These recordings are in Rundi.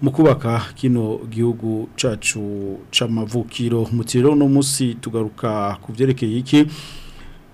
mu kubaka kino gihugu cyacu cy'amavukiro mu kirere uno munsi tugaruka ku byerekeye iki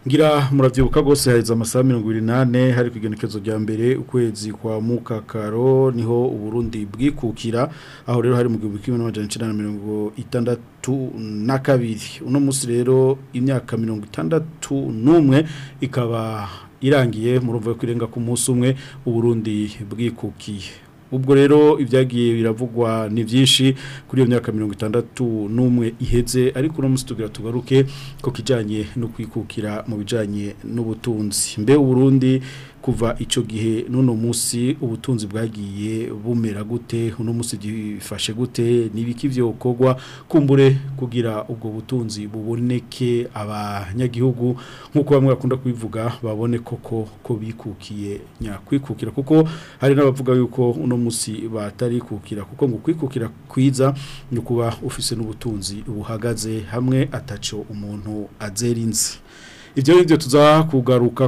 ngira murabyibuka rwose haheze amasaha mirongo irindwi n'ane hari ku igenekezo rya mbere ukwezi kwa mukakaro niho uburundi bwikukira aho rero hari mu gihumbi kimwe n'amajana icyenda na mirongo itandatu na kabiri uno munsi rero imyaka mirongo itandatu n'umwe ikaba irangiye murumva ko irenga ku munsi umwe uburundi bwikukiye ubwo rero ibyagiye biravugwa ni byinshi kuri iyo myaka mirongo itandatu n'umwe iheze ariko uno munsi tugaruke ko kijyanye no kwikukira mu bijyanye n'ubutunzi mbe uburundi kuva icyo gihe none munsi ubutunzi bwagiye bumera gute uno munsi gifashe gute n'ibiki byokorwa kumbure kugira ubwo butunzi buboneke abanyagihugu nk'uko bamwe bakunda kubivuga babone koko ko bikukiye nyakwikukira kuko hari n'abavuga yuko uno munsi batarikukira kuko ngo kwikukira kwiza ni ukuba ufise n'ubutunzi buhagaze hamwe ataco umuntu azera ibyo ngibyo tuza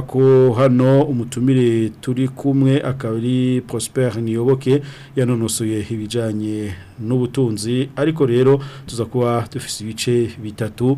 ko hano umutumire turi kumwe akabiri Prosper niyoboke yanonosoye ibijyanye n'ubutunzi ariko rero tuza kuba ibice bitatu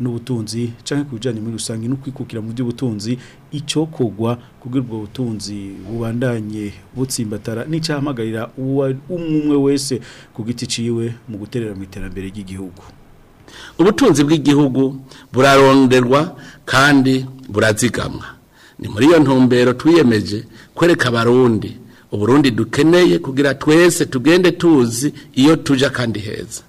n'ubutunzi cyangwa ku muri rusange no kwikukira mu by'ubutunzi icyo kubwira ubwo ubutunzi bubandanye butsimbatara n'icyahamagarira umwe wese ku giti ciwe mu guterera mu iterambere ry'igihugu ubutunzi bw'igihugu buraronderwa kandi burazigamwa ni muri iyo ntumbero twiyemeje kwereka abarundi uburundi dukeneye kugira twese tugende tuzi iyo tujya kandi heza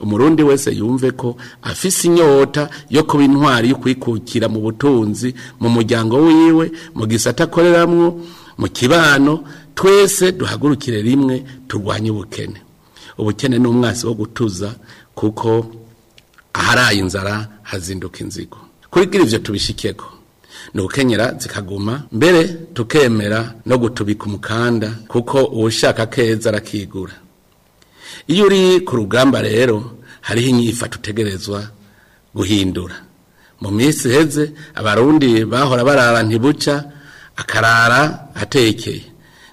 umurundi wese yumve ko afise inyota yo kuba intwari y'ukwikukira mu butunzi mu muryango wiwe mu gisata akoreramwo mu kibano twese duhagurukire rimwe turwanye ubukene ubukene n’umwasi wo gutuza kuko aharaye inzara hazinduka inzigo kuri ibyo tubishyikeko ni ukenyera zikaguma mbere tukemera no gutubika umukanda kuko uwushaka keza arakigura iyo uri ku rugamba rero hariho inyifa tutegerezwa guhindura mu minsi iheze abarundi bahora barara ntibuca akarara atekeye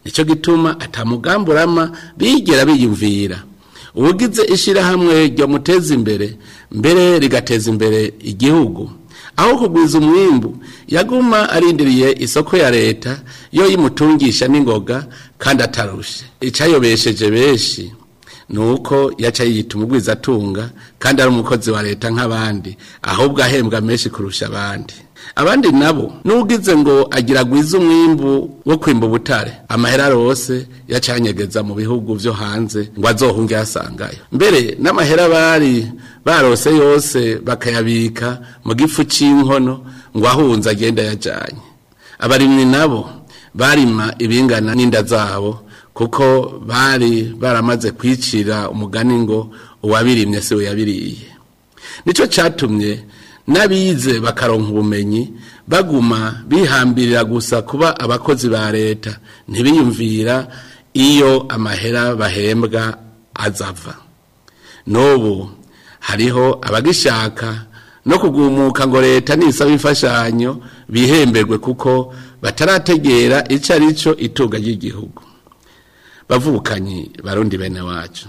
nicyo gituma atamugambi urama bigera biyumvira ubugize ishyirahamwe ryamuteza imbere mbere rigateza imbere igihugu aho kugwiza umwimbu yaguma arindiriye isoko ya leta yo yimutungisha n'ingoga kandi atarushe icyayobesheje benshi nuko yacaye yaca yiyita kandi ari umukozi wa leta nk'abandi ahubwo ahembwa meshi kurusha abandi abandi nabo n’ugize ngo agiragwiza umwimbu wo kwimba ubutare amahera rwose yacanyegeza mu bihugu byo hanze ngo azohunge yasangayo mbere n'amahera bari barose yose bakayabika mu gifu cy'inkono ngo ahunze agenda yajyanye abarimyi nabo barima ibingana n'inda zabo kuko bari baramaze kwicira umugani ngo uwabirimye si we yabiriye nicyo cyatumye n'abize bakaronka ubumenyi baguma bihambirira gusa kuba abakozi ba leta ntibiyumvira iyo amahera bahembwa azava n'ubu hariho abagishaka no kugumuka ngo leta nisaba imfashanyo bihemberwe kuko batarategera icyo ari cyo itunga ry'igihugu bavukanye barundi bene wacu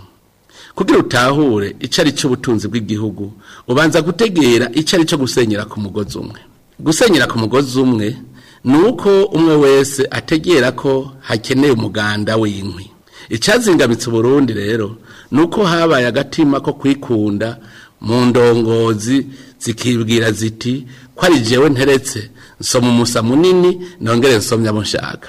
kugira utahure icyo ari cyo ubutunzi bw'igihugu ubanza gutegera icyo ari cyo gusenyera ku mugozi umwe gusenyera ku mugozi umwe nuko umwe wese ategera ko hakeneye umuganda w'inkwi icyazingamitse Burundi rero ni habaye agatima ko kwikunda mu ndongozi zikibwira ziti ko ari jewe nteretse nsoma umusa munini nongere nsomya mushaka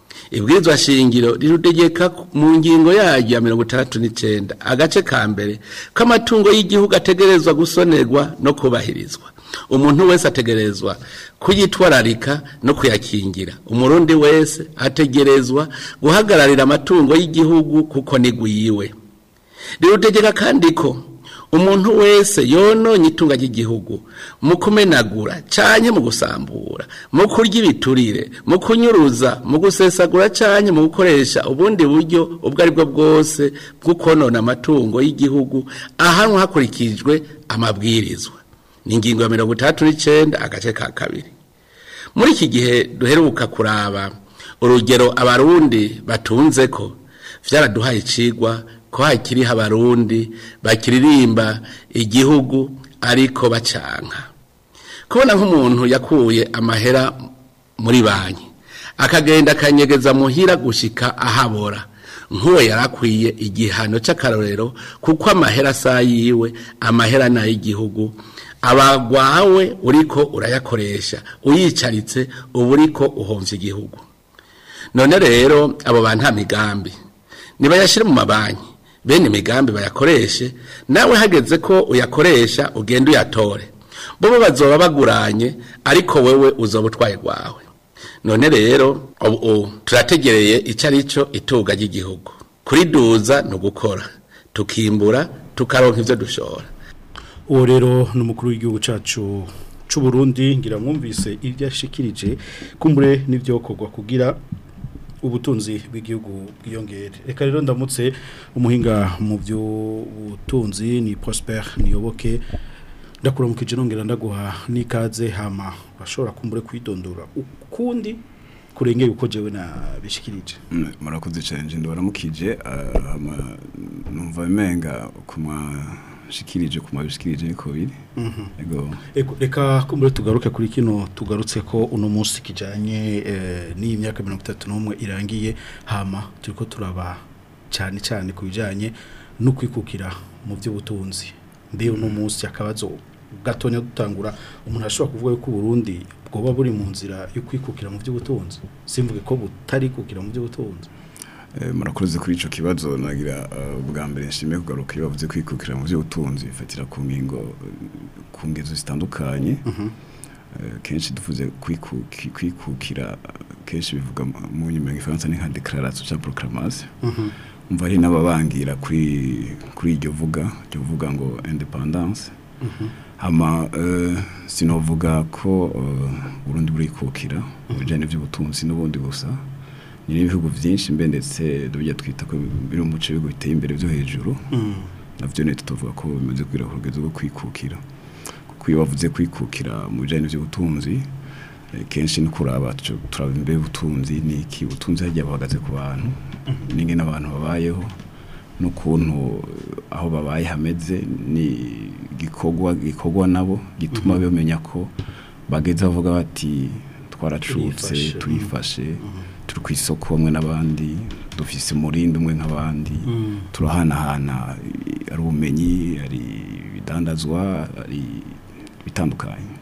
ibwirizwa shingiro rirudegeka mu ngingo yaryo ya mirongo itandatu n'icyenda agace ka mbere k'amatungo y'igihugu ategerezwa gusonerwa no kubahirizwa umuntu wese ategerezwa kuyitwararika no kuyakingira umurundi wese ategerezwa guhagararira amatungo y'igihugu kuko ni yiwe rirutegeka kandi ko umuntu wese yononye nyitunga ry'igihugu mu kumenagura cyane mu gusambura mu kurya ibiturire mu kunyuruza mu gusesagura cyane mu gukoresha ubundi buryo ubwo ari bwo bwose bwo amatungo y'igihugu ahanwa hakurikijwe amabwirizwa ni ingingo ya mirongo itandatu n'icyenda agace ka kabiri muri iki gihe duheruka kuraba urugero abarundi batunze ko byaraduhaye ikigwa ko hakiriho abarundi bakiririmba igihugu ariko bacanka kubona nk'umuntu yakuye amahera muri banki akagenda akanyegeza muhira gushika ahabora nk'uwo yarakwiye igihano cy'akarorero kuko amahera asa yiwe amahera ni abagwawe uriko urayakoresha uyicaritse uba uriko uhombya igihugu none rero abo bantu nta migambi nibayashyire mu mabanki bene imigambi bayakoreshe nawe hageze ko uyakoresha ugenda uyatore bo bazoba baguranye ariko wewe uzoba utwaye rwawe none rero ubu turategereye icyo ari cyo itunga ry'igihugu kuriduza ni ugukora tukimbura tukaronka ibyo dushora uwo rero ni umukuru w'igihugu cyacu cy'uburundi ngira mwumvise ibyo ashikirije kumbure n'ibyo kugwa kugira ubutunzi bw'igihugu bwiyongere reka rero ndamutse umuhinga mu by'ubutunzi ni prosper niyoboke ndakuramukije nongera ndaguha n'ikaze hama urashobora kumbure kwidondora ukundi kurenge uko jewe na bishikirije mm, murakoze challenge ndabaramukije ah, hama numva menga kuma shikirije ku mabishikirije covid yego mhm. reka kumbure tugaruke kuri kino tugarutse ko uno munsi kijanye eh, n'iyi myaka 31 irangiye hama turiko turaba cyane cyane kubijanye no kwikukira mu by'ubutunzi mbe uno mhm. munsi akabazo gatonya dutangura umuntu ashobora kuvuga ko Burundi bwoba buri mu nzira yo kwikukira mu by'ubutunzi simvuge ko butari kukira mu by'ubutunzi Eh, murakoze kuri icyo kibazo nagira eh, ubwa mbere nshimiye kugaruka iyo bavuze kwikukira mu by'ubutunzi bifatira ku ngingo eh, ku ngezo zitandukanye mhm. kenshi duvuze kwikukira kenshi bivuga mu nyuma y'igifaransa ni nka dekararasiyo cyangwa porokaramasi mhm. mva hari n'ababangira kuri iryo vuga iryo vuga ngo indepandanse mhm. hama sinovuga ko burundu burikukira mu bijyanye n'iby'ubutunzi n'ubundi gusa n'ibihugu byinshi mbe ndetse tujya twita ko biri mu muco w'ibihugu biteye imbere byo hejuru mm. nabyo nahita tuvuga ko bimaze kugera ku rwo kwikukira kuko iyo bavuze kwikukira mu bijyanye by'ubutunzi eh, kenshi no kuraba turaba imbere y'ubutunzi ni iki ubutunzi hagiye buhagaze ku bantu mm. n'ingene abantu babayeho n'ukuntu eh, aho babaye hameze ni gikorwa gikorwa nabo gituma mm-hmm. bamenya ko bageze avuga bati twaracutse tuyifashe mm-hmm. turi ku isoko bamwe n'abandi dufise umurindi umwe nk'abandi mm. turahanahana ari ubumenyi hari ibidandazwa hari ibitandukanye mm.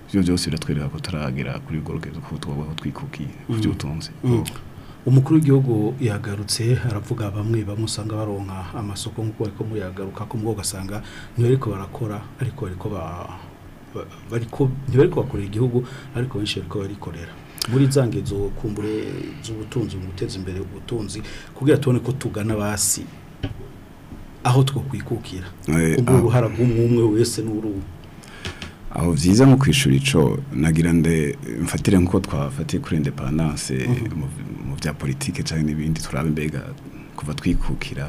ibyo byose biratwereka ko turagera kuri urwo kuko twaba twikukiye ku mm. utunze mm. umukuru w'igihugu yagarutse aravuga bamwe bamusanga usanga baronka amasoko nk'uko ariko muyagaruka ko mubwo ugasanga ntibariko barakora ariko bariko bariko ntibariko bakorera igihugu ariko benshi bariko barikorera muri za ngezo kumbure z'ubutunzi mu guteza imbere ubutunzi kugira tubone ko tugana basi aho two kwikukira ubwo uruhara bw'umwe wese n'urubu aho byiza nko ku icyo nagira nde mfatire nkuko twafatiye kuri independance mhm. mu bya politiki cyangwa n'ibindi turabe mbega kuva twikukira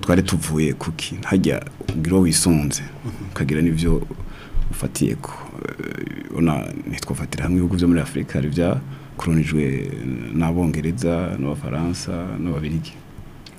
twari tuvuye kuki hajya ubwira wisunze mhm. ukagira n'ibyo ufatiye ko eh, ntitwafatira hamwe ibihugu byo muri afurika hari byakoronijwe n'abongereza n'abafaransa n'ababirigi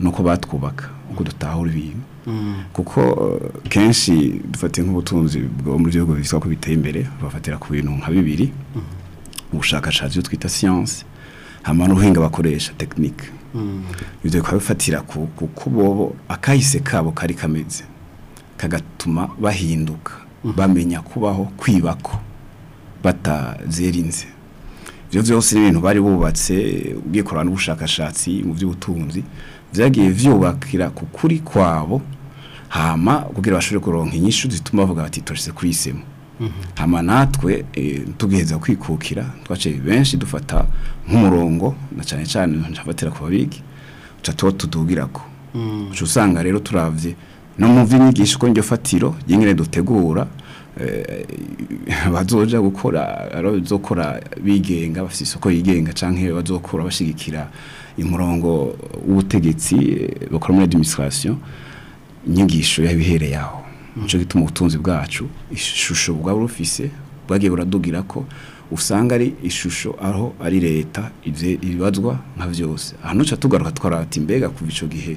nuko batwubaka uko dutahura ibintu mm. kuko eh, kenshi dufatiye nk'ubutunzi bwo mu gihugu bisaba ko biteye imbere bafatira ku bintu nka bibiri mm. ubushakashatsi ibyo twita siyanse hano n'ubuhinga bakoresha tekinike mm. ibyo bikaba bifatira ku kubobo akahise kabo kari kameze kagatuma bahinduka bamenya kubaho kwibako batazerinze ibyo byose ni ibintu bari bubatse ubwikorana n'ubushakashatsi mu by'ubutunzi byagiye byubakira ku kuri kwabo hama kugira bashobore kuronka inyishu zituma bavuga bati torese kwisemo mhm. hama natwe e, tugiheza kwikukira twace benshi dufata nk'umurongo na cyane cyane ntafatira ku babigi tuca tuba tudugirako mm. uca usanga rero turavye no mu vy'inyigisho ko njyo fatiro yingene dutegura e, bazoja gukora bazokora bigenga bafite isoko yigenga canke bazokora bashigikira imurongo w'ubutegetsi bakora muri adiminisitirasiyo inyigisho yabihereye aho nicyo mm. gituma ubutunzi bwacu ishusho bwa buri ofise bwagiye buradugira ko usanga ari ishusho aho ari leta ibibazwa nka byose hano duca tugaruka twarati mbega kuva icyo gihe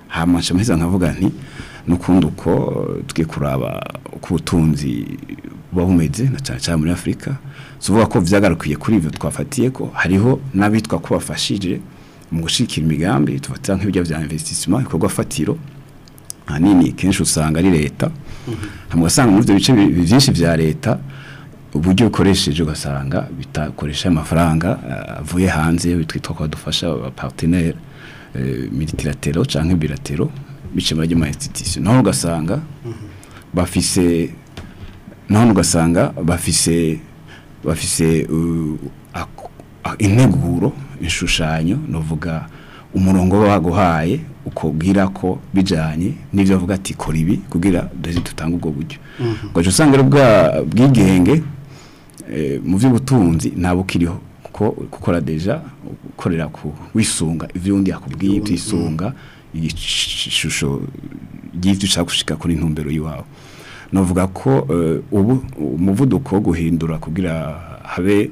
hama nshameza nkavuga nti nukundi uko eh, twe kuraba ku butunzi bahumeze na cyane cyane muri Afrika tuvuga ko vyagarukiye kuri ivyo twafatiye ko hariho nabitwa ko bafashije mu gushikira imigambi tubata nk'ibyo bya investissement ikorwa fatiro hanini kenshi usanga ari leta mhm. hamwe muri byo bice byinshi bya leta uburyo ukoresheje ugasanga bitakoresha amafaranga eh, avuye hanze bitwitwa ko badufasha abaparteneri eh, militiratero cyangwa ibiratero bice muri ma institution naho ugasanga mhm. bafise naho ugasanga bafise bafise uh, Ah, integuro inshushanyo nuvuga umurongo waguhaye ukubwira ko bijyanye n'ivyo avuga ati kora ibi kugira dozi tutanga ubwo buryo mhm. ngo je usanga bwa bwigenge eh, mu by'ubutunzi ntabukiriho kuko gukora deja ukorera ku wisunga ivyo undi yakubwiye byisunga mhm. ishusho ry'ivyo ushaka gushika kuri intumbero yiwawe novuga ko eh, ubu umuvuduko wo guhindura kugira habe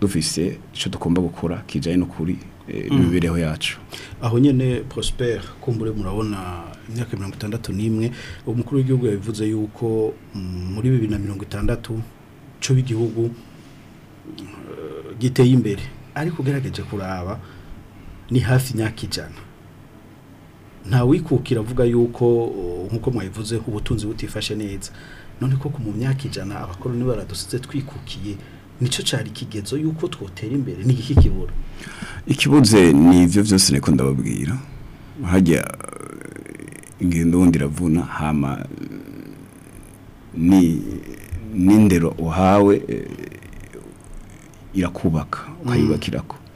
dufise icyo tugomba gukora kijyanye n'ukuri eh, mm. imibereho yacu aho nyine prosper kumbure murabona imyaka mirongo itandatu n'imwe umukuru w'igihugu yabivuze yuko mm, muri bibiri na mirongo itandatu cyo b'igihugu eh, giteye imbere ariko ugaragaje kuraba ni hafi imyaka ijana ntawikukira avuga yuko oh, nk'uko mwabivuze ubutunzi butifashe neza none koko mu myaka ijana abakoroni baradusize twikukiye nicyo cyari ikigenzo yuko twotera imbere ni iki kibura ikibuze ni ibyo byose niko ndababwira hajya ingendo eh, wundi iravuna hama ni n'indero uhawe eh, irakubaka ko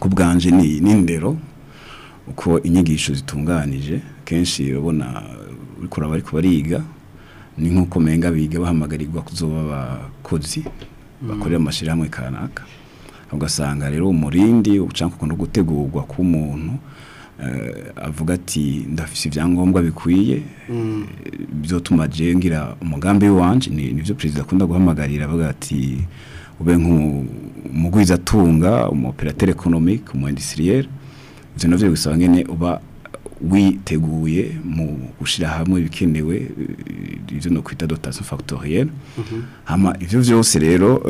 ku bwanjye ni ndero uko inyigisho zitunganije kenshi urabona kuraba ariko bariga ni nk'uko menga biga bahamagarirwa kuzoba abakozi mhm. bakorera amashyirahamwe kanaka ugasanga rero umurindi ubucanka ukunda gutegurwa k'umuntu eh, avuga ati ndafise ibyangombwa bikwiye byotuma mm. eh, je ngira umugambi wanje nivyo perezida akunda guhamagarira avuga ati ube nk'umugwiza atunga umoperateur économique umu industriel ivyo navyo uba witeguye mu gushira hamwe bikenewe eh, ivyo no kwita dotation factorielle mm-hmm. ibyo byose rero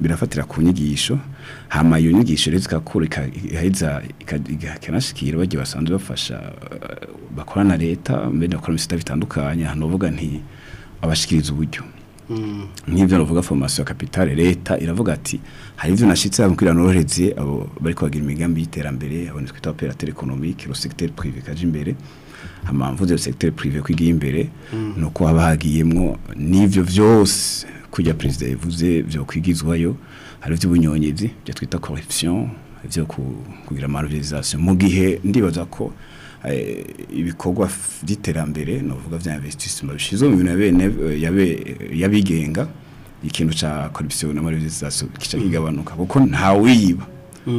birafatira ku nyigisho hama iyo nyigisho rero zigakura igaheza ikanashikira bagiye basanzwe bafasha uh, bakorana leta mbere bakora imisita bitandukanye hano uvuga nti abashikiriza uburyo mm. nk'ibyo navuga formation capitale leta iravuga ati hari ivyo nashitse abukira norohereze abo bariko bagira imigambi y'iterambere abo nitwa operateur économique le secteur privé kaje imbere amamvu zose secteur privé kwigiye imbere mm. nuko haba hagiyemwo nivyo vyose kujya Perezida yavuze byo kwigizwayo hari iby'ubunyonyizi ibyo twita corruption ibyo kugira malversation mu gihe ndibaza ko eh, ibikorwa by'iterambere novuga bya investissement bishizo mu bintu yabigenga ikintu ca corruption na kica kigabanuka kuko nta mm.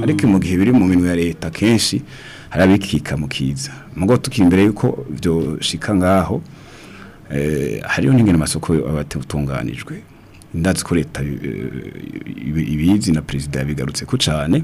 ariko mu gihe biri mu minwe ya leta kenshi harabikika mukiza mugo tukimbere yuko byo shika ngaho eh hariyo n'ingene masoko abatunganijwe ndazi ko leta ibizi na perezida yabigarutse ko cyane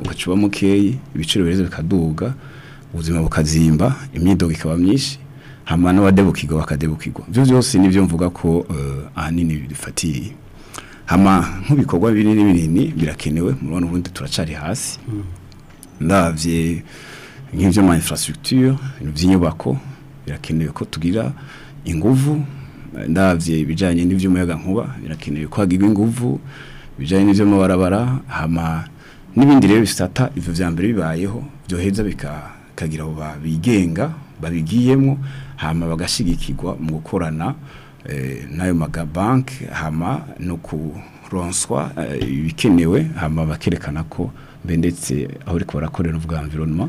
ugacuba mukeyi ibiciro bireze bikaduga ubuzima bukazimba imyidogo ikaba myinshi hama n'abadebukirwa bakadebukirwa ibyo byose nibyo mvuga ko eh, ahanini bifatiriye hama nk'ibikorwa binini binini birakenewe mu rwanda ubundi turacari hasi hmm. ndabye nk'ibyo ma infrastructure by'inyubako birakenewe ko tugira inguvu ndabye ibijyanye n'iby'umuyaga nkuba birakenewe ko hagirwa inguvu ibijyanye n'iby'amabarabara hama n'ibindi rero bisata ibyo bya mbere bibayeho byoheza bikagira aho bigenga babigiyemo hama bagashyigikirwa mu gukorana eh, n'ayo magabanki hama no kuronswa eh, ibikenewe hama bakerekana ko mbe ndetse aho uri barakorera ubwamvironoma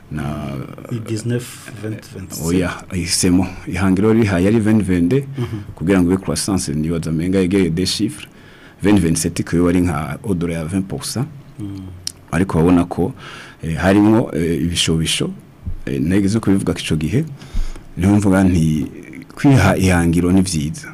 na oya ihisemo ihangiro rihaye ari veni vende mm-hmm. kugira ngo ibe croissance nibaza amenga yegereye de chiffre veni veni seti nka odora ya 20% mm. ariko wabona ko eh, harimo eh, ibishobisho eh, ntegezo kubivuga ko ico gihe niho mvuga nti kwiha ihangiro ni vyiza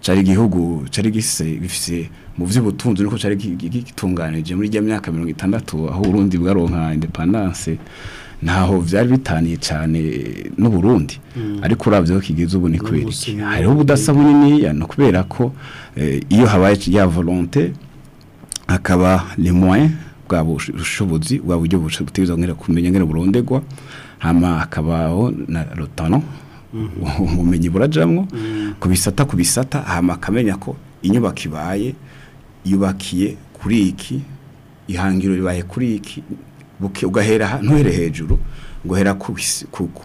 cyari igihugu cyari gise bifise mu by'ubutunzi nuko cyari gitunganije muri jya myaka 60 aho Burundi bwaronka independence ntaho byari bitaniye cyane n'u Burundi mm. ariko urabyeho kigeze ubu ni kwereke hariho ubudasa bunini no kubera ko eh, iyo habaye ya Volonte hakaba les moyens bwa bushobozi bwa buryo buteza kumenya ngene burondegwa hama hakabaho na rotano mm-hmm. ubumenyi burajamwo mm. kubisata kubisata hama akamenya ko inyubako ibaye yubakiye kuri iki ihangiro ribaye kuri iki ugahera ntuhere hejuru ngohera kubise kuko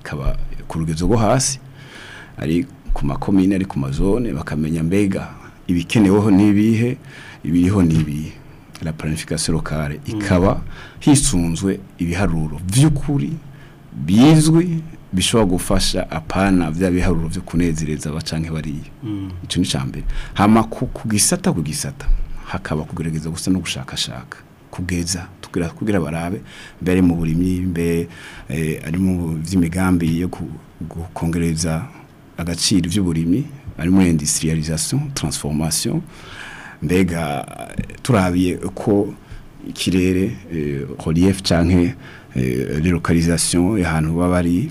ikaba ku rugezo rwo hasi ari ku makomine ari ku mazone bakamenya mbega ibikeneweho n'ibihe ibiriho n'ibihe la planification locale mhm. ikaba hisunzwe ibiharuro by'ukuri bizwi bishobora gufasha apana bya biharuro byo kunezereza abacanke bariya mhm. icyo ni cya mbere hama ku gisata ku gisata hakaba kugerageza gusa no gushakashaka kugeza kugira barabe mbere mu burimyi mbere eh, ari mu by'imigambi yo gukongereza agaciro by'uburimyi ari muri industrialisation transformation mbega eh, turabiye uko ikirere eh, relief canke relocalisation y'ahantu baba ari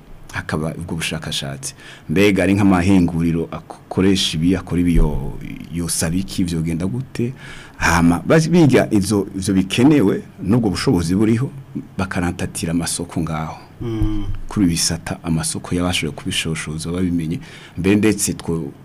hakaba ubwo bushakashatsi mbega ari nk'amahinguriro akoresha ibi akora ibi yosaba iki byogenda gute hama biga ibyo bikenewe n'ubwo bushobozi buriho bakarantatira amasoko ngaho kuri bisata amasoko yabashije kubishoshoza babimenye mbere ndetse twoca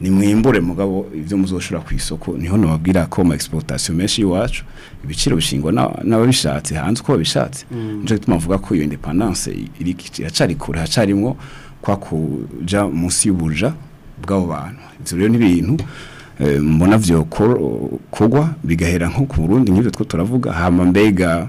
ni mwimbure mugabo ibyo muzoshora ku isoko niho nababwira ko ma exportation menshi iwacu ibiciro bishingwa n'ababishatse hanze uko babishatse mm. nico gituma mvuga ko iyo independence iri iracari kure hacarimwo kwa kuja munsi y'ubuja bw'abo bantu ivyo rero ni ibintu eh, mbona vyo kugwa bigahera nko ku Burundi nk'ibyo two turavuga hama mbega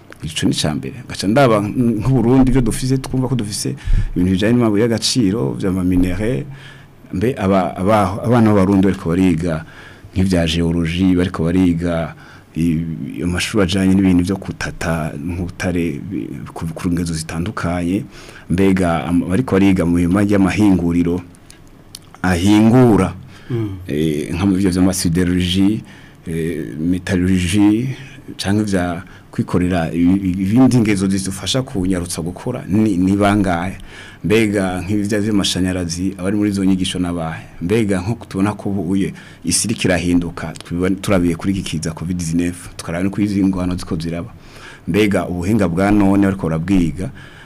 ico ni cambere gaca ndaba nk'uburundi byo dufise twumva ko dufise ibintu bijanye n'amabuye y'agaciro byamaminere mbe abana b'abarundi bariko bariga nk'ivya geologie bariko bariga amashuri ajyanye n'ibintu byo kutata nk'utare ku ngezo zitandukanye mbega ariko ariga mu bihumbi by'amahinguriro ahingura mm. eh, nk'amabyo by'amasideroloji eh, metaloloji cyangwa bya kwikorera ibindi ngezo zidufasha kunyarutsa gukora ni bangahe mbega nk'ibijya by'amashanyarazi abari muri izo nyigisho n'abahe mbega nko tubona ko ubuye isi iriko turabiye kuri iki kiza covid 19 tukaraba no kwizinga hano ziko ziraba mbega ubuhinga bwa none bariko barabwiga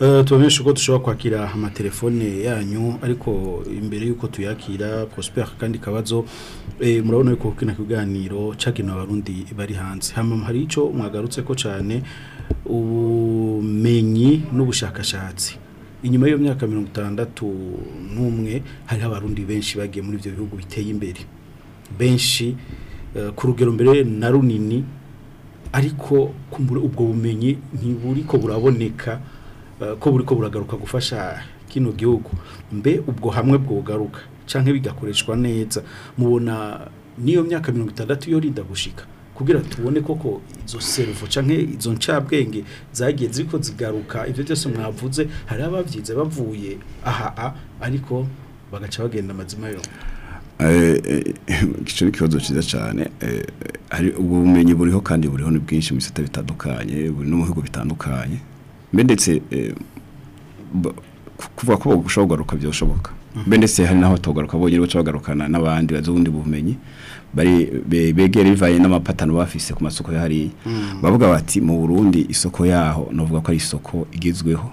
eh, tubamenyesha uko dushobora kwakira amatelefone yanyu ariko imbere y'uko tuyakira prosper kandi kabazo Eh, murabona yuko kino kiganiro cyagenewe abarundi bari hanze hano hari icyo mwagarutse ko cyane ubumenyi n'ubushakashatsi inyuma y'iyo myaka mirongo itandatu n'umwe hariho abarundi benshi bagiye muri ibyo bihugu biteye imbere benshi eh, ku rugero mbere na runini ariko ubwo bumenyi ntiburi eh, ko buraboneka ko buri ko buragaruka gufasha kino gihugu mbe ubwo hamwe bwogaruka cyangwa bigakoreshwa neza mubona n'iyo myaka mirongo itandatu yorinda gushika kugira tubone koko izo servo canke izo ncabwenge zagiye ziko zigaruka ivyo byose mwavuze hari abavyize bavuye aha a ariko bagaca bagenda amazima yo gico eh, eh, n'ikibazo cyiza cyane eh, hari ubwo buriho kandi buriho ni bwinshi mu bisata bitandukanye buri no mu bihugu bitandukanye mbere ndetse kuvuga ko bagushoboka byoshoboka mbe ndetse hari n'aho tugaruka bongera guca bagarukana n'abandi bazi bumenyi begera bivanye n'amapatano bafise ku masoko yo mm. bavuga bati mu burundi isoko yaho navuga ko ari isoko igezweho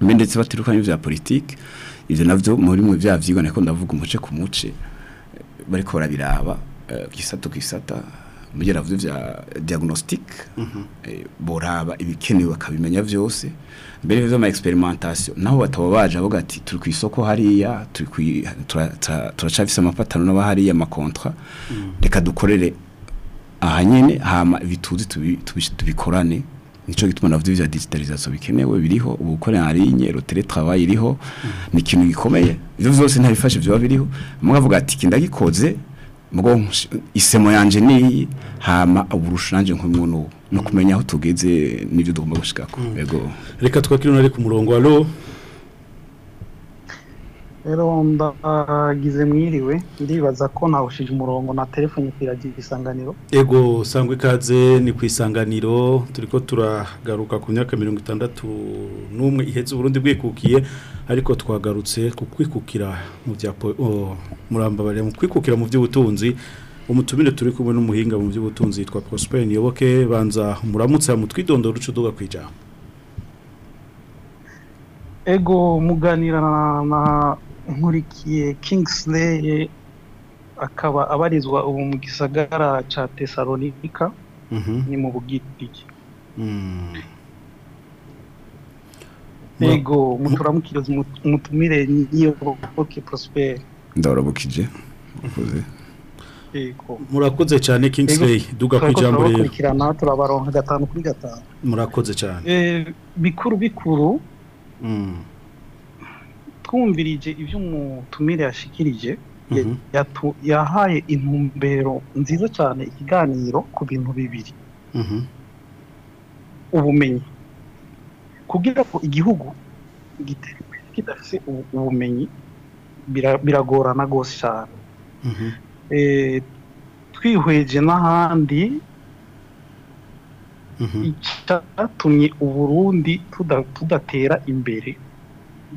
mbe ndetse batirukanye bya politiki ibyo nabyo muri mwe bya byigwa niko ndavuga umuce ku muce bariko barabiraba eh, gisata ku isata umugera avuze bya diagnostique mhm. eh, boraba ibikenewe bakabimenya byose mbere y'ibyo ma experimentation naho bataba baje avuga ati turi ku isoko hariya turi turacafise amapatano n'aba hariya ama contrat mm. reka dukorere aha nyene hama bituzi tubikorane nico gituma navuze bya digitalisation bikenewe biriho ubukorera ari inyero teletravail iriho mm. ni ikintu gikomeye ivyo byose ntabifashe byo biriho mugavuga ati kindagikoze mugo isemo yanje ni hama uburushanje nk'umwe no no kumenya aho tugeze nivyo dugomba gushikako yego mm. reka twakirona ari ku murongo allo Ronda gize mwiriwe ndibaza ko nawushije umurongo na telefone kwiragira isanganiro yego sangwe ikaze ni ku isanganiro turi turagaruka ku myaka mirongo itandatu n'umwe ihetse uburundi bwikukiye ariko twagarutse ku kwikukira mu bya murambabariya mu kwikukira mu by'ubutunzi umutumire turi kumwe n'umuhinga mu by'ubutunzi yitwa Prosper Niyoboke banza muramutse mutwidondora ucuduga kwijambo ego muganira na Nkurikiye Kingsley akaba abarizwa ubu mu gisagara cya Tesalonika mhm. ni mu Bugiriki yego hmm. muturamukiriza umutumire nyiyoboke Prosper ndarabukije ukoze murakoze cyane Kingsley duga ku ijambo rero turabaronka gatanu kuri gatanu murakoze cyane eh, bikuru bikuru hmm. twumvirije ibyo umutumire yashikirije mhm. yahaye intumbero nziza cyane ikiganiro ku bintu bibiri mhm. ubumenyi kubwira ko igihugu gitera imbere kidafite ubumenyi biragorana rwose cyane mhm. e, twihweje n'ahandi icyatumye uburundi tudatera imbere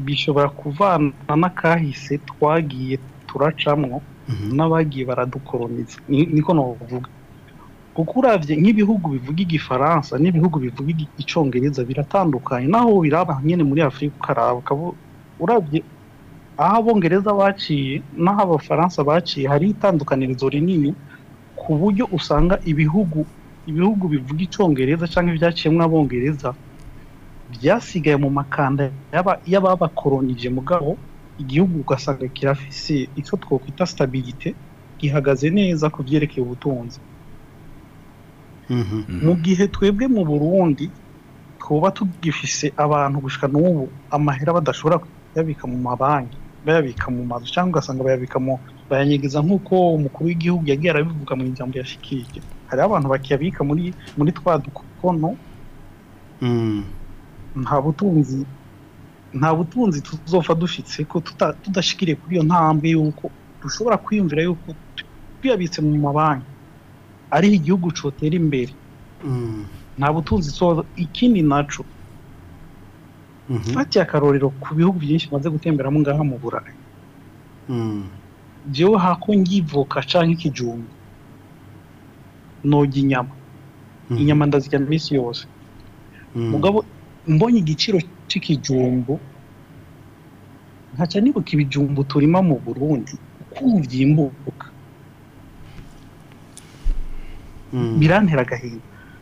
bishobora kuvana n'akahise twagiye turacamwo mhm. n'abagiye baradukoroniza niko navuga kuko urabye nk'ibihugu bivuga igifaransa n'ibihugu bivuga icyongereza biratandukanye naho biraba nyine muri afurika ukaraba urabye aho abongereza baciye n'aho abafaransa baciye hari itandukanirizo rinini ku buryo usanga ibihugu ibihugu bivuga icyongereza cyangwa ibyaciyemo abongereza byasigaye mu makanda y'ababakoronije mugabo igihugu ugasanga kirafise icyo twakwita sitabirite gihagaze neza ku byerekeye ubutunzi mm-hmm. mu gihe twebwe mu burundi tuba tugifise abantu gushika n'ubu amahera badashobora kuyabika mu mabanki bayabika mu mazu cyangwa ugasanga bayabikamo bayanyegeza nk'uko umukuru w'igihugu yagiye arabivuga mu ijambo yashikirije hariho abantu bakiyabika muri muri twa dukono mm. nta butunzi nta butunzi tuzova dufitse ko tudashikiriye kuri iyo ntambwe y'uko dushobora kwiyumvira y'uko tuyabitse mu mabanki ariho igihugu cyotera imbere mm. nta butunzi ikindi nacu mm-hmm. fatiye akarorero ku bihugu byinshi maze gutemberamo ngaha mu burayi njyewe mm. hako ngivoka cyangwa ikijumba noga inyama mm-hmm. inyama ndazirya minsi yose mm. mugabo mbonye igiciro cy'ikijumbu ntacyo nibuka ibijumbu turima mu burundi ukuntu byimbuka mm. birantera agahinda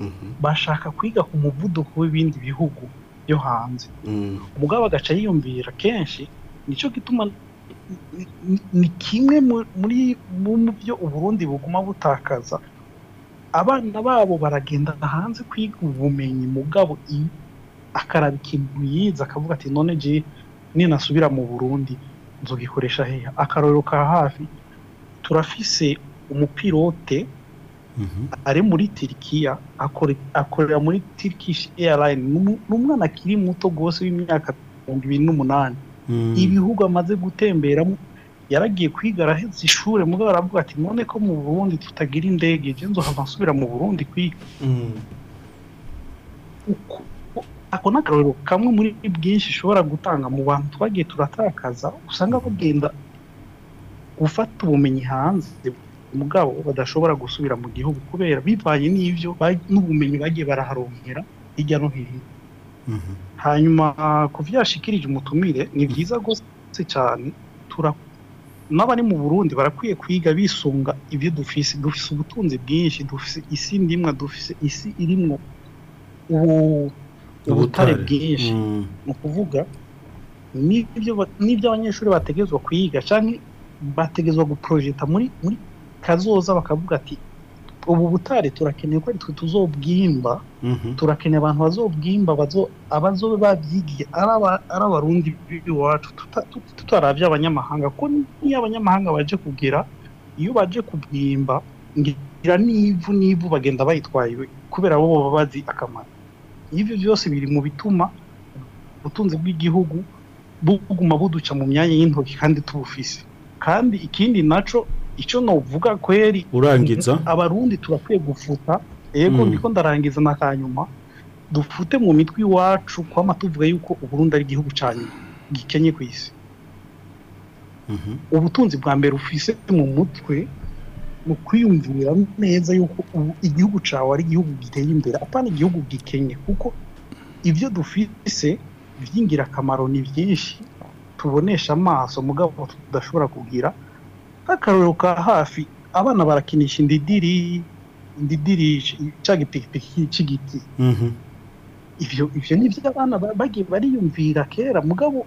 mhm. bashaka kwiga ku muvuduko w'ibindi bihugu byo hanze hmm. umugabo agaca yiyumvira kenshi nicyo gituma ni kimwe mu byo uburundi buguma butakaza abana babo baragenda hanze kwiga ubumenyi mugabo akaraba ikintu yize akavuga ati none je asubira mu burundi nzobikoresha hehe akarorero ka hafi turafise umupilote mhm. ari muri tirikiya akorera muri tirikishi airline ni umwana akiri muto rwose w'imyaka mirongo ibiri n'umunani mm. ibihugu amaze gutemberamo yaragiye kwiga arahetse ishuri mugabo aravuga ati none ko mu burundi tutagira indege nzohava nsubira mu burundi kwiga mm. ako ni kamwe muri bwinshi ushobora gutanga mu bantu twagiye turatakaza usanga bagenda gufata ubumenyi hanze mugabo badashobora gusubira mu gihugu kubera bivanye n'ibyo n'ubumenyi bagiye baraharonkera hirya no hino mhm. hanyuma ku yashikirije umutumire ni byiza rwose cyane n'abari mu burundi barakwiye kwiga bisunga ibyo dufise dufise ubutunzi bwinshi dufise isi ndimwa dufise isi irimo ubutare bwinshi ni mm. ukuvuga n'ibyo abanyeshuri bategezwa kuyiga cyangwa bategezwa guporojeta muri muri kazoza bakavuga ati ubu butare turakeneye ko twe tuzobwimba mm-hmm. turakeneye abantu bazobwimba abazobe babyigiye ari abarundi b'iwacu tutarabye abanyamahanga ko niyo abanyamahanga baje kugira iyo baje kubwimba ngira n'ivu n'ivu bagenda bayitwaye kubera bo baba bazi akamaro ibyo byose biri mu bituma ubutunzi bw'igihugu buguma buduca mu myanya y'intoki kandi tubufise kandi ikindi naco icyo navuga kweri urangiza abarundi turakwiye gufuta yego hmm. ndiko ndarangiza n'akanyuma dufute mu mitwe iwacu kwama tuvuga yuko uburundi ari igihugu cya gikenye ku isi mhm. ubutunzi bwa mbere ufise mu mutwe ni ukwiyumvira neza yuko igihugu cyawe ari igihugu giteye imbere atari igihugu gikenye kuko ibyo dufise by'ingirakamaro ni byinshi tubonesha amaso mugabo tudashobora kugira nk'akarorero ka hafi abana barakinisha indidiri indidiri cya gipikipiki cy'igiti mm-hmm. ibyo ibyo ni byo abana bagiye bariyumvira kera mugabo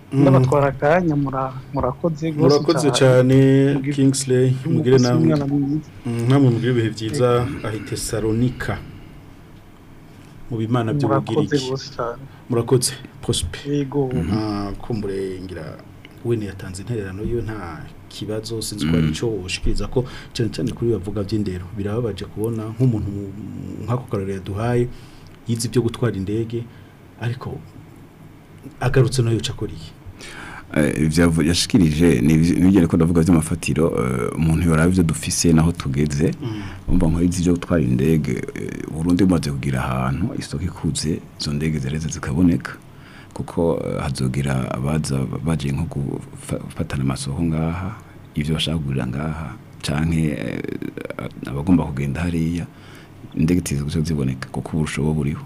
ndabatwara akanya murakoze murakoze cyane kingisireyi mugire mm, namwe mugire ibihe byiza ahite saronika mu bimana byo mubwiriki murakotse prospe kumbure ngira we yatanze intererano yo nta kibazo sinzi ko icyo mm. ushikiriza ko cyane cyane kuri bavuga by'indero birababaje kubona nk'umuntu nk'ako karore yaduhaye yize ibyo gutwara indege ariko agarutse nayo yakuriye Eh, yashikirije n'ibigenda ko ndavuga by'amafatiro eh, umuntu yoraba ibyo dufise naho tugeze mm. umva nkora ibyo gutwara indege eh, burundu bimaze kugira ahantu isoko ikuze izo ndege zireze zikaboneka kuko hazogira abaza baje nko gufatana amasoko ngaha ibyo bashaka kugurira ngaha canke abagomba kugenda hariya indege tizo ziboneka kuko ubushobo buriho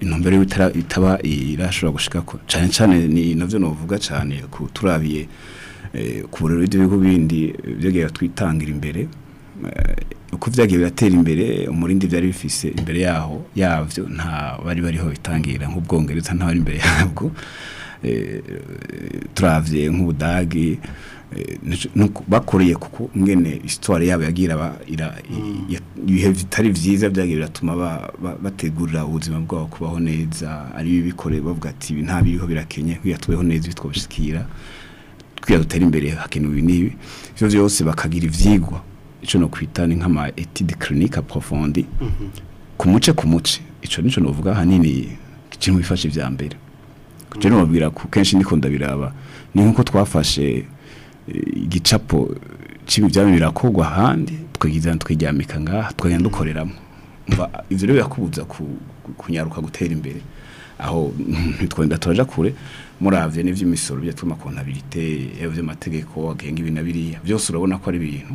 intumbero itaba irashobora gushika ko cyane cyane ni navyo novuga cyane ku turabiye eh, ku burero bw'ibihugu bindi byegereye twitangira imbere Eh, uko byagiye biratera imbere umurindi byari bifise imbere yaho yabyo nta bari bariho bitangira nk'ubwongereza nta bari imbere yabwo eh, turavye nk’ubudage eh, bakoreye kuko mwene histoire yabo yagira ibihe bitari byiza byagiye biratuma bategurira ubuzima bwabo kubaho neza ari bikore bavuga ati ibi nta biriho birakenye kwiya neza bitwabishikira kwiya dutera imbere hakenewe ibi n'ibi ibyo byose bakagira ibyigwa icyo nokwita ni nk'ama etide clinique profonde -hmm. kumuce kumuce ico nico no vuga hanini kimwe bifashe vya mbere kuje no ngo ku kenshi niko ndabiraba ni nk'uko twafashe eh, igicapo cibi vya byaba birakorwa handi twigizana twiryamika nga twagenda dukoreramo mba ibyo rero ku kunyaruka gutera imbere aho ntitwenda turaja kure muravye n'ivy'imisoro bya tumakontabilite ivy'amategeko agenga ibintu biriya byose urabona ko ari bintu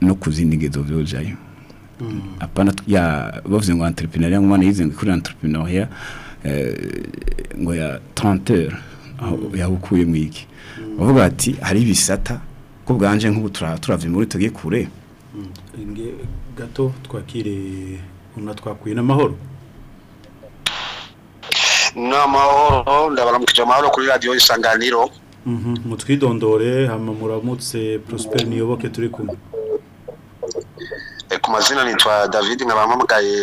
no kuzindi ngezo byo apana ya bavuze ngo entrepreneuria ngo mwana yize kuri entrepreneuria eh, ngo ya 30 heures yahukuye mwiki bavuga ati hari ibisata ko bwanje nk'ubu turavye muri tugiye kure mm. gato twakire una twakuye n'amahoro n'amahoro ndabaramukije amahoro kuri radio isanganiro mhm. mutwidondore hama muramutse Prosper Niyoboke turi kumwe Eh, ku mazina nitwa david nkaba mpamagaye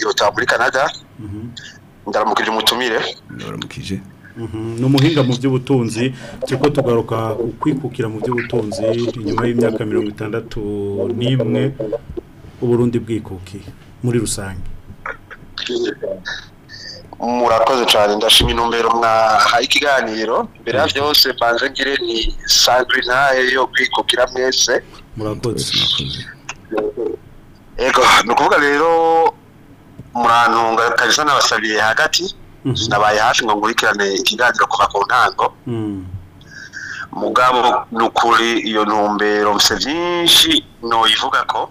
iruta muri canada ndaramukije umutumire ndaramukije mhm. ni mu by'ubutunzi turi tugaruka kwikukira mu by'ubutunzi inyuma y'imyaka mirongo itandatu n'imwe uburundi bwikukiye muri rusange murakoze cyane ndashima intumbero mwahaye ikiganiro mbere ya byose mbanze ngire ni sangre ntaye yo kwikukira mwese murakoze yego ni ukuvuga rero murantunga kabisa nabasabiye hagati mhm. nabaye hafi ngo nkurikirane ikiganiro kuva ku ntango mm. mugabo ni ukuri iyo ntumbero muse byinshi ntuyivuga ko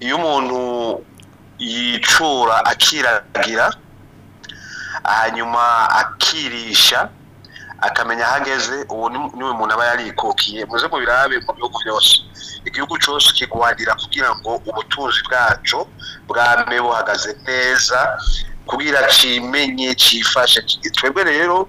iyo umuntu yicura akiragira hanyuma akirisha akamenya aho ageze uwo niwe muntu aba yarikokiye muze mu birabe mu bihugu byose igihugu cyose kigwanira kugira ngo ubutunzi bwacu bwame buhagaze neza kugira kimenye cyifashe twebwe rero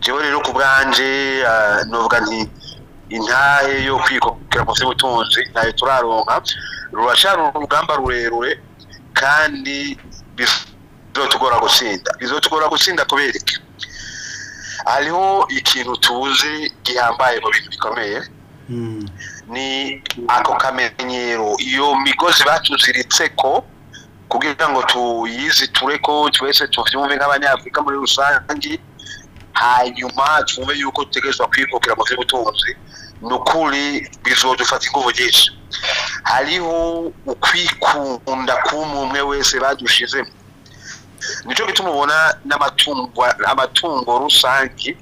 jewe rero ku bwanje ah, nuvuga nti intahe yo kwikokera munsi y'ubutunzi ntayo turaronka rurashara urugamba rurerure kandi bizotugora gutsinda bizotugora gutsinda kubereka hariho ikintu tuzi gihambaye mu bintu bikomeye hmm. ni ako kamenyero iyo migozi batuziritse ko kugira ngo tuyiziture ko twese tubyumve nk'abanyafurika muri rusange hanyuma twumve yuko dutegerezwa kwivukira mu by'ubutunzi ni ukuri bizodufata ingufu nyinshi hariho ukwikunda k'umwe wese badushizemo nicyo gituma ubona n'amatungo rusange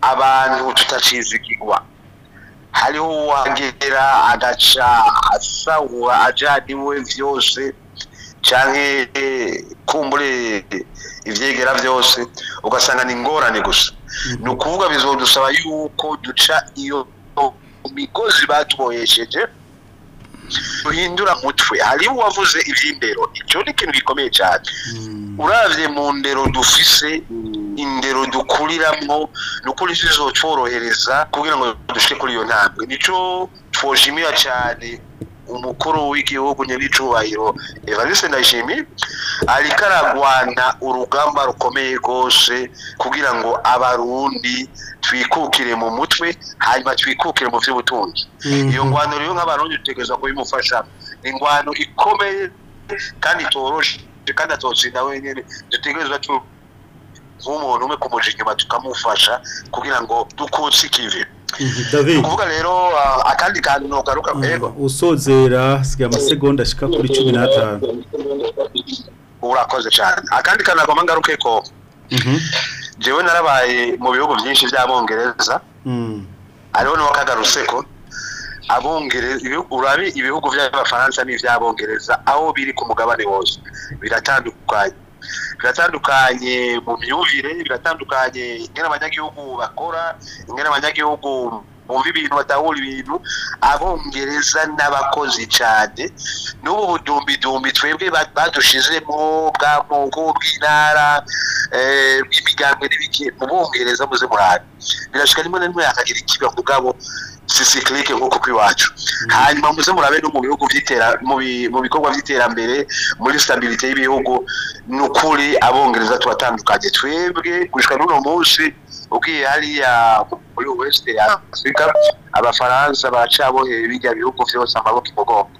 abantu tutacizigirwa hariho uwangera agaca asahura ajyanye we byose cyangwa kumbure ibyegera byose ugasanga ni ingorane gusa mm-hmm. ni ukuvuga bizodusaba yuko duca iyo migozi batubohesheje duhindura mutwe hariho uwavuze iby'imbero icyo ni ikintu gikomeye cyane mm-hmm. urabye mu ndero dufise hmm. indero dukuriramo ni ukuri kugira ngo dushike kuri iyo ntambwe nico twoshimira cyane umukuru w'igihugu nyabicubahiro Evariste Ndayishimi ariko aragwana urugamba rukomeye rwose kugira ngo abarundi twikukire mu mutwe hanyuma twikukire mu by'ubutunzi hmm. iyo ngwano rero nk'abarundi dutegereza kubimufashamo ingwano ikomeye kandi itoroshe kandi atotsinda wenyine dutegerezwa nk'umuntu umwe kumuja inyuma tukamufasha kugira ngo dukutse ikivi mhm, kuvuga rero akandi kantu ntugaruka mbego mm, usozera sigaye amasegonda ashika kuri cumi n'atanu urakoze cyane akandi kantu nagomba ngaruke ko jewe mhm. narabaye mu bihugu byinshi by'abongereza mm. hariho n'uwakagarutse ko urabe ibihugu by'abafaransa n'iby'abongereza aho biri ku mugabane wose biratandukanye biratandukanye mu myumvire biratandukanye ingana abanyagihugu bakora ingana abanyagihugu bumva ibintu batahura ibintu abongereza n'abakozi cyane n'ubu budumbidumbi twebwe badushizemo bwa moko bw'intara eh, bw'imigambwe n'ibiki mu bongereza muze murane birashuka rimwe na rimwe yakagira ikiba ku bwabo sisi clique nko mm. hanyuma muze murabe no mu bihugu byitera mu bikorwa by'iterambere muri stabilité y'ibihugu nukuri abongereza tubatandukanye twebwe gushika n'uno munsi ugiye hariya muri west africa abafaransa bacaboheye bijya bihugu vyose amaboko imugongo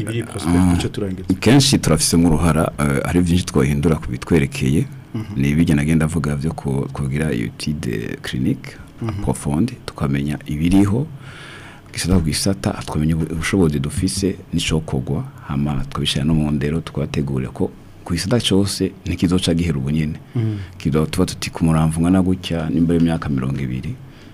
ibiri prosperite ah, ah, turangiza kenshi turafise nk'uruhara hari eh, byinshi twahindura ku kubitwerekeye Mhm. ni ibijya nagenda avuga byo kugira yutide clinique mhm. profonde tukamenya ibiriho gisata ku gisata tukamenya ubushobozi dufise n'icokogwa hama tukabishyira no mu ndero tukabategurira ko ku gisata cyose ntikizoca gihera ubu nyine mhm. tuba tuti ku murambo ungana gutya nimba y'imyaka mirongo ibiri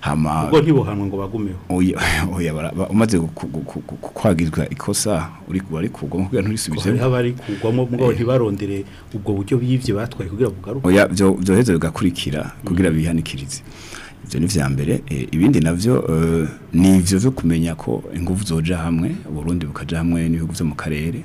hama ubwo ntibuhanwa ngo bagumeho oya oya umaze kwagizwa ikosa uri bari kugwa kugira nturisubije hari abari kugwamo mugabo eh. ntibarondere ubwo buryo byivye batwaye kugira bugaruka oya byo byo heze bigakurikira kugira mm. bihanikirize mm. ibyo ni vya mbere e, ibindi nabyo e, ni ivyo byo kumenya ko ingufu zoja hamwe Burundi bukaja hamwe n'ibihugu byo mu karere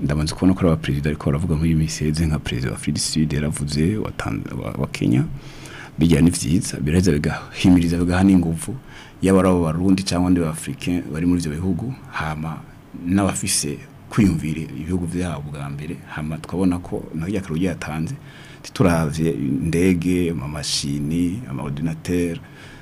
ndabanza kubona ko ari abaperezida ariko baravuga nk'uyu minsi yeze nka perezida wa afurika sud yaravuze wa kenya bijya ni byiza bigahimiriza bigaha n'ingufu yaba ari abarundi cyangwa abandi b'afurika bari muri ibyo bihugu hama n'abafise kwiyumvira ibihugu byabo bwa mbere hama twabona ko naho igihe yatanze turavye indege amamashini amaordinateur